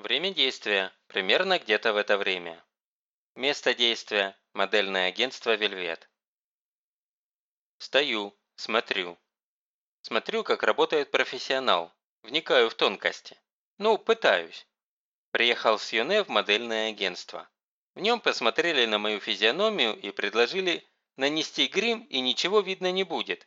Время действия – примерно где-то в это время. Место действия – модельное агентство «Вельвет». Стою, смотрю. Смотрю, как работает профессионал. Вникаю в тонкости. Ну, пытаюсь. Приехал с Юне в модельное агентство. В нем посмотрели на мою физиономию и предложили нанести грим, и ничего видно не будет.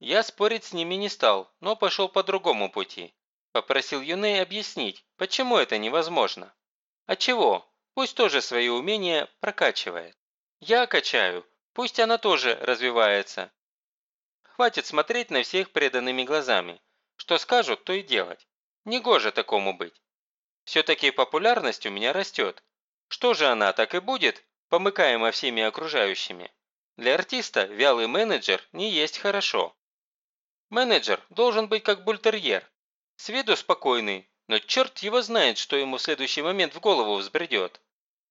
Я спорить с ними не стал, но пошел по другому пути. Попросил Юне объяснить, почему это невозможно. А чего? Пусть тоже свои умения прокачивает. Я качаю, пусть она тоже развивается. Хватит смотреть на всех преданными глазами. Что скажут, то и делать. Негоже такому быть. Все-таки популярность у меня растет. Что же она так и будет, помыкаема всеми окружающими? Для артиста вялый менеджер не есть хорошо. Менеджер должен быть как бультерьер, с виду спокойный, но черт его знает, что ему в следующий момент в голову взбредет.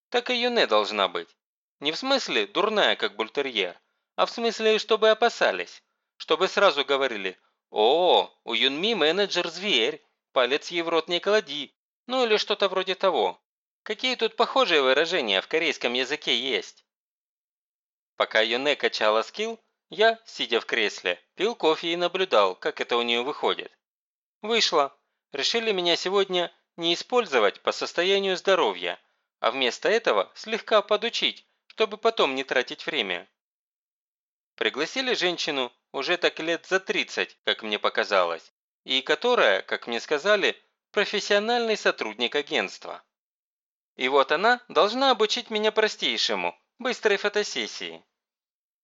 Так и Юне должна быть. Не в смысле дурная, как бультерьер, а в смысле, чтобы опасались. Чтобы сразу говорили «О, у Юнми менеджер зверь, палец ей в рот не клади», ну или что-то вроде того. Какие тут похожие выражения в корейском языке есть? Пока Юне качала скилл, я, сидя в кресле, пил кофе и наблюдал, как это у нее выходит. Вышло. Решили меня сегодня не использовать по состоянию здоровья, а вместо этого слегка подучить, чтобы потом не тратить время. Пригласили женщину уже так лет за 30, как мне показалось, и которая, как мне сказали, профессиональный сотрудник агентства. И вот она должна обучить меня простейшему, быстрой фотосессии.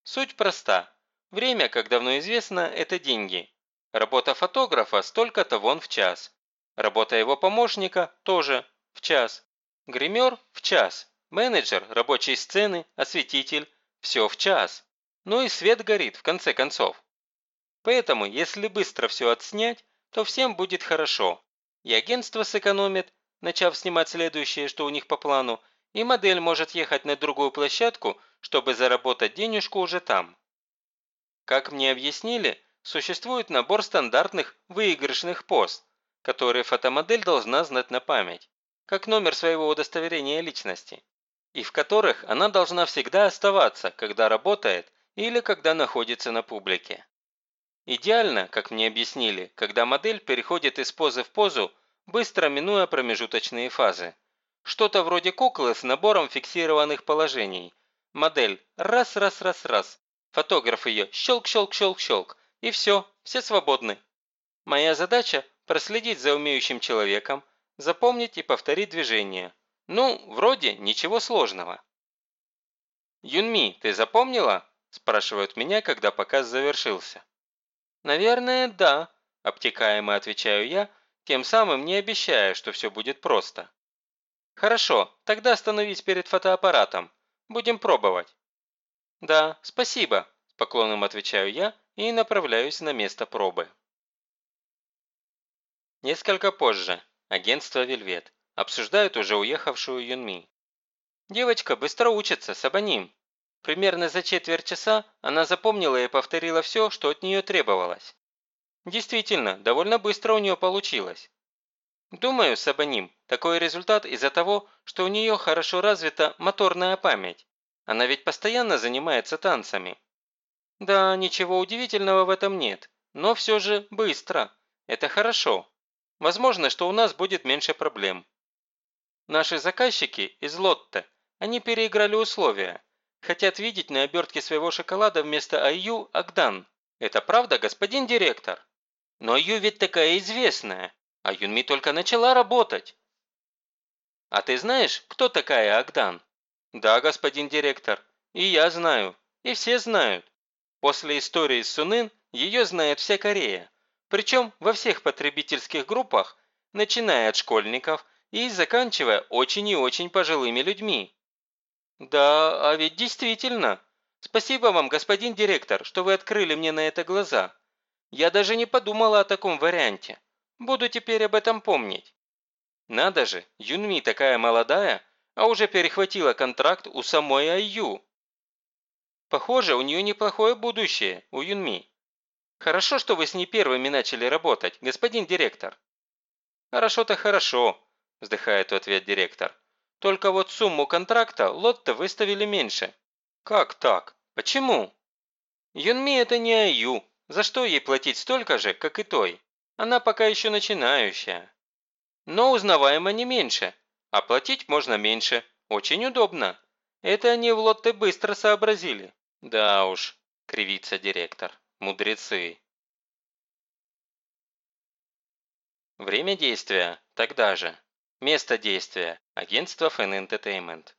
Суть проста. Время, как давно известно, это деньги. Работа фотографа столько-то вон в час. Работа его помощника тоже в час. Гример – в час. Менеджер, рабочей сцены, осветитель – все в час. Ну и свет горит, в конце концов. Поэтому, если быстро все отснять, то всем будет хорошо. И агентство сэкономит, начав снимать следующее, что у них по плану, и модель может ехать на другую площадку, чтобы заработать денежку уже там. Как мне объяснили, Существует набор стандартных выигрышных пост, которые фотомодель должна знать на память, как номер своего удостоверения личности, и в которых она должна всегда оставаться, когда работает или когда находится на публике. Идеально, как мне объяснили, когда модель переходит из позы в позу, быстро минуя промежуточные фазы. Что-то вроде куклы с набором фиксированных положений. Модель раз-раз-раз-раз. Фотограф ее щелк-щелк-щелк-щелк и все, все свободны. Моя задача – проследить за умеющим человеком, запомнить и повторить движение. Ну, вроде ничего сложного. «Юнми, ты запомнила?» – спрашивают меня, когда показ завершился. «Наверное, да», – обтекаемо отвечаю я, тем самым не обещая, что все будет просто. «Хорошо, тогда остановись перед фотоаппаратом. Будем пробовать». «Да, спасибо», – поклоном отвечаю я и направляюсь на место пробы. Несколько позже. Агентство «Вельвет». Обсуждают уже уехавшую Юнми. Девочка быстро учится, сабаним. Примерно за четверть часа она запомнила и повторила все, что от нее требовалось. Действительно, довольно быстро у нее получилось. Думаю, Сабаним, такой результат из-за того, что у нее хорошо развита моторная память. Она ведь постоянно занимается танцами. Да, ничего удивительного в этом нет, но все же быстро. Это хорошо. Возможно, что у нас будет меньше проблем. Наши заказчики из Лотте, они переиграли условия. Хотят видеть на обертке своего шоколада вместо Аю Агдан. Это правда, господин директор? Но Аю ведь такая известная, а Юнми только начала работать. А ты знаешь, кто такая Агдан? Да, господин директор, и я знаю, и все знают. После истории Сунын ее знает вся Корея, причем во всех потребительских группах, начиная от школьников и заканчивая очень и очень пожилыми людьми. Да, а ведь действительно. Спасибо вам, господин директор, что вы открыли мне на это глаза. Я даже не подумала о таком варианте. Буду теперь об этом помнить. Надо же, Юнми такая молодая, а уже перехватила контракт у самой Айю. Похоже, у нее неплохое будущее, у Юнми. Хорошо, что вы с ней первыми начали работать, господин директор. Хорошо-то хорошо, вздыхает в ответ директор. Только вот сумму контракта Лотто выставили меньше. Как так? Почему? Юнми это не Аю. За что ей платить столько же, как и той? Она пока еще начинающая. Но узнаваемо не меньше. А платить можно меньше. Очень удобно. Это они в Лотте быстро сообразили. Да уж, кривится директор. Мудрецы. Время действия – тогда же. Место действия – агентство Fan Entertainment.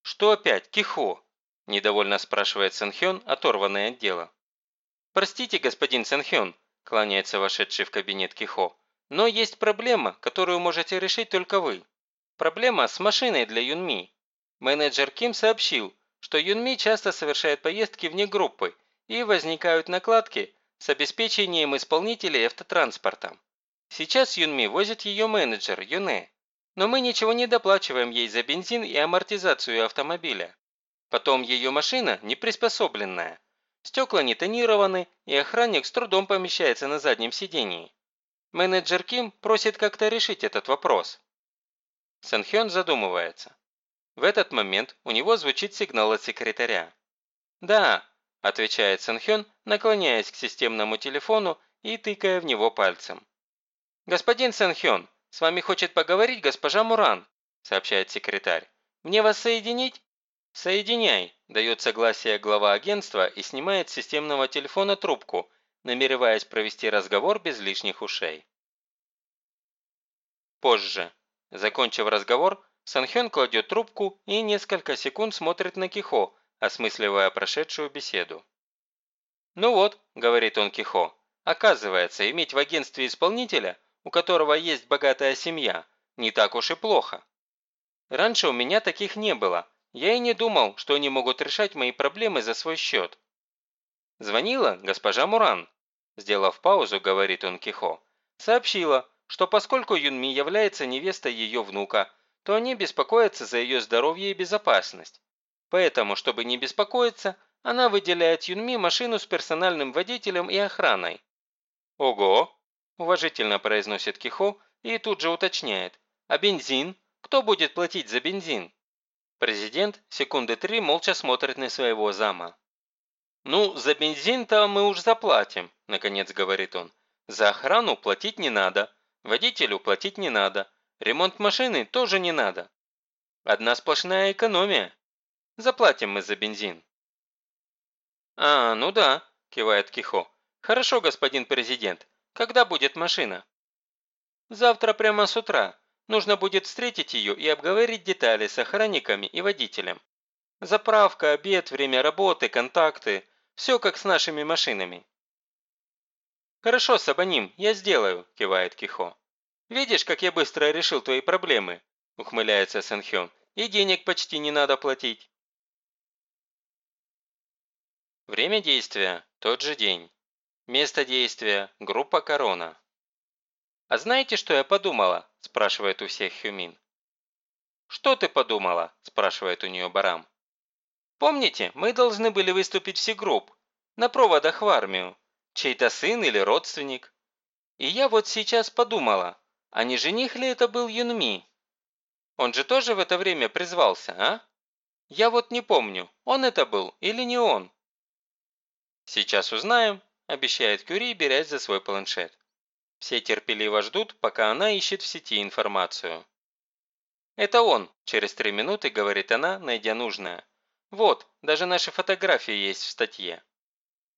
«Что опять, Кихо?» – недовольно спрашивает Сэнхён, оторванный от дела. «Простите, господин Сэнхён», – кланяется вошедший в кабинет Кихо, «но есть проблема, которую можете решить только вы. Проблема с машиной для Юнми. Менеджер Ким сообщил, что Юнми часто совершает поездки вне группы и возникают накладки с обеспечением исполнителей автотранспорта. Сейчас Юнми возит ее менеджер Юне, но мы ничего не доплачиваем ей за бензин и амортизацию автомобиля. Потом ее машина не приспособленная. Стекла не тонированы, и охранник с трудом помещается на заднем сидении. Менеджер Ким просит как-то решить этот вопрос. Санхён задумывается. В этот момент у него звучит сигнал от секретаря. «Да», – отвечает Санхён, наклоняясь к системному телефону и тыкая в него пальцем. «Господин Санхён, с вами хочет поговорить госпожа Муран», – сообщает секретарь. «Мне вас соединить?» «Соединяй», – дает согласие глава агентства и снимает с системного телефона трубку, намереваясь провести разговор без лишних ушей. Позже. Закончив разговор, Санхён кладет трубку и несколько секунд смотрит на Кихо, осмысливая прошедшую беседу. «Ну вот», – говорит он Кихо, – «оказывается, иметь в агентстве исполнителя, у которого есть богатая семья, не так уж и плохо. Раньше у меня таких не было, я и не думал, что они могут решать мои проблемы за свой счет». Звонила госпожа Муран. Сделав паузу, говорит он Кихо, сообщила, что поскольку Юнми является невестой ее внука, то они беспокоятся за ее здоровье и безопасность. Поэтому, чтобы не беспокоиться, она выделяет Юнми машину с персональным водителем и охраной. «Ого!» – уважительно произносит Кихо и тут же уточняет. «А бензин? Кто будет платить за бензин?» Президент секунды три молча смотрит на своего зама. «Ну, за бензин-то мы уж заплатим», – наконец говорит он. «За охрану платить не надо, водителю платить не надо, Ремонт машины тоже не надо. Одна сплошная экономия. Заплатим мы за бензин». «А, ну да», – кивает Кихо. «Хорошо, господин президент. Когда будет машина?» «Завтра прямо с утра. Нужно будет встретить ее и обговорить детали с охранниками и водителем. Заправка, обед, время работы, контакты – все как с нашими машинами». «Хорошо, Сабаним, я сделаю», – кивает Кихо. «Видишь, как я быстро решил твои проблемы?» – ухмыляется Сэнхён. «И денег почти не надо платить». Время действия – тот же день. Место действия – группа «Корона». «А знаете, что я подумала?» – спрашивает у всех Хюмин. «Что ты подумала?» – спрашивает у нее Барам. «Помните, мы должны были выступить все групп, на проводах в армию, чей-то сын или родственник. И я вот сейчас подумала, а не жених ли это был Юнми? Он же тоже в это время призвался, а? Я вот не помню, он это был или не он. Сейчас узнаем, обещает Кюри, берясь за свой планшет. Все терпеливо ждут, пока она ищет в сети информацию. «Это он», – через три минуты говорит она, найдя нужное. «Вот, даже наши фотографии есть в статье».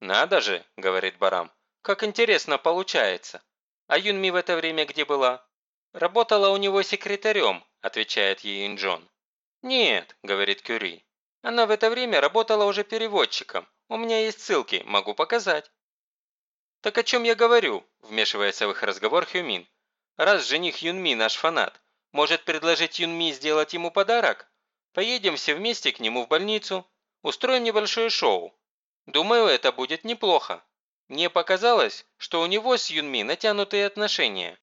«Надо же», – говорит Барам, – «как интересно получается. А Юнми в это время где была?» «Работала у него секретарем», – отвечает ей Инджон. «Нет», – говорит Кюри. «Она в это время работала уже переводчиком. У меня есть ссылки, могу показать». «Так о чем я говорю?» – вмешивается в их разговор Хюмин. «Раз жених Юнми наш фанат, может предложить Юнми сделать ему подарок? Поедем все вместе к нему в больницу, устроим небольшое шоу. Думаю, это будет неплохо. Мне показалось, что у него с Юнми натянутые отношения.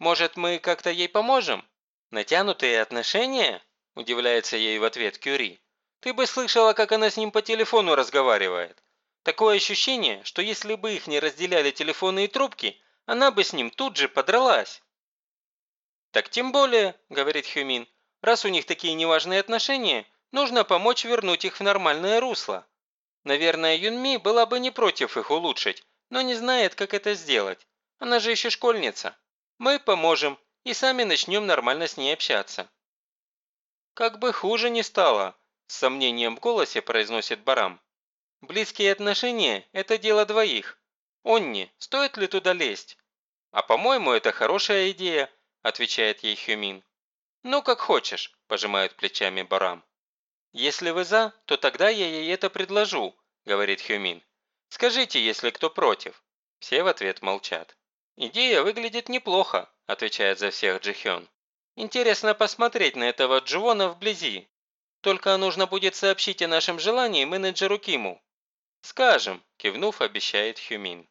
Может, мы как-то ей поможем? Натянутые отношения? Удивляется ей в ответ Кюри. Ты бы слышала, как она с ним по телефону разговаривает. Такое ощущение, что если бы их не разделяли телефонные трубки, она бы с ним тут же подралась. «Так тем более», – говорит Хюмин, – «раз у них такие неважные отношения, нужно помочь вернуть их в нормальное русло. Наверное, Юнми была бы не против их улучшить, но не знает, как это сделать. Она же еще школьница. Мы поможем и сами начнем нормально с ней общаться». «Как бы хуже не стало», – с сомнением в голосе произносит Барам. «Близкие отношения – это дело двоих. Онни, стоит ли туда лезть?» «А по-моему, это хорошая идея», – отвечает ей Хюмин. «Ну, как хочешь», – пожимает плечами Барам. «Если вы за, то тогда я ей это предложу», – говорит Хюмин. «Скажите, если кто против». Все в ответ молчат. «Идея выглядит неплохо», – отвечает за всех Джихён. «Интересно посмотреть на этого Дживона вблизи. Только нужно будет сообщить о нашем желании менеджеру Киму». «Скажем», – кивнув, обещает Хюмин.